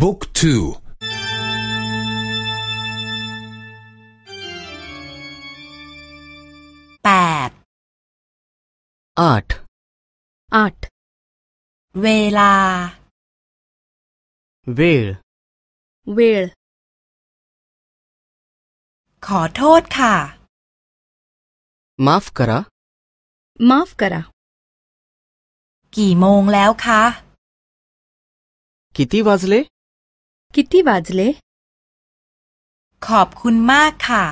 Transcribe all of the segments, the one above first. บุ๊กทูแปดอาทอาทเวลา เวลเวลขอโทษค่ะมาฟกระมาฟกระกี่โมงแล้วคะ กี่ทีวाเลेกี่ที่วาจเลขอบคุณมากค่ะ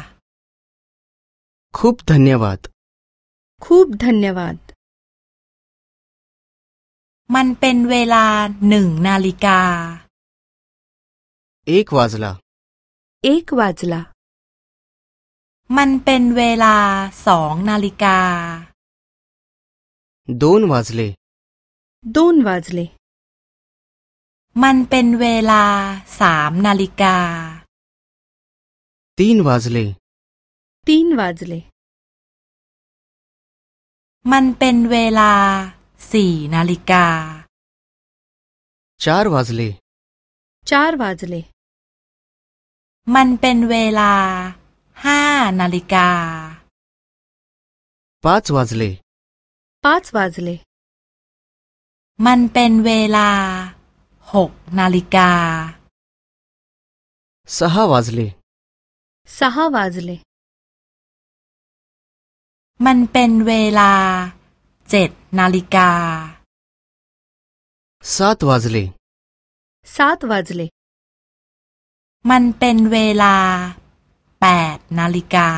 คุบธัญญาวาดคุบธัญญาวาดมันเป็นเวลาหนึ่งนาฬิกา เอกวาจลาเอกวาจลามันเป็นเวลาสองนาฬิกาดนวาจเลดนวาจเลมันเป็นเวลาสามนาฬิกาตีนวาจเลตีนวาจเลมันเป็นเวลาสี่นาฬิการ์วาจเลชาร์วาจเลมันเป็นเวลาห้านาฬิกาปา च วา ज ลेปा च วา ज ल ेมันเป็นเวลาหกนาฬิกา सहा वाजले सहा वाजले มันเป็นเวลาเจ็ดนาฬิกา स าตวาส ल े स าตวาส ल ेมันเป็นเวลาแปดนาฬิกา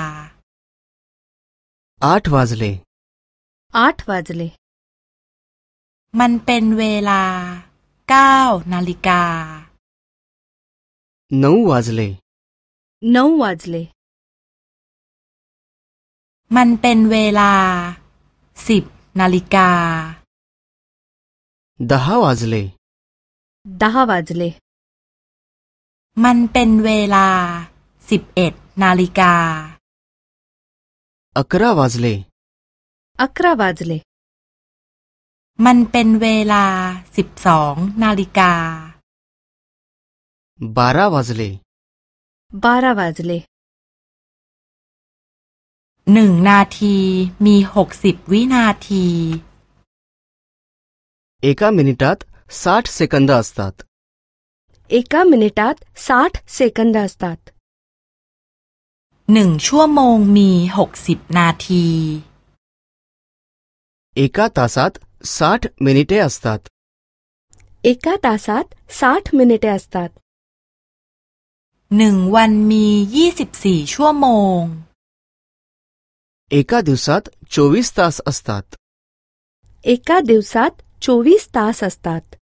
आ วาส ज ल े आठ วาส ल ेมันเป็นเวลาก้านาฬิกา9 वाजले 9 वाजले มันเป็นเวลาสิบนาฬิกา10 वाजले 10 व ज ल ेมันเป็นเวลาสิบเอ็ดนาฬิกา11 वाजले 11าा ज ल ेมันเป็นเวลาสิบสอง นาฬิกา บาราวาเลบาราวาเลหนึ่งนาทีมีหกสิบ วินาทีเอกามินิตัตสาทเซคันดาสตัตเอกามินิตัตสาทเซคันดาสตัตหนึ่งชั่วโมงมีหกสิบ นาทีเอกาตาสัต साठ मिनिटे असतात एका तासात साठ मिनिटे असतात मी หนึ่งวันมียี่สิบสี่ชั่วโมง एका दिवसात चोवीस तास असतात एका दिवसात चोवीस तास असतात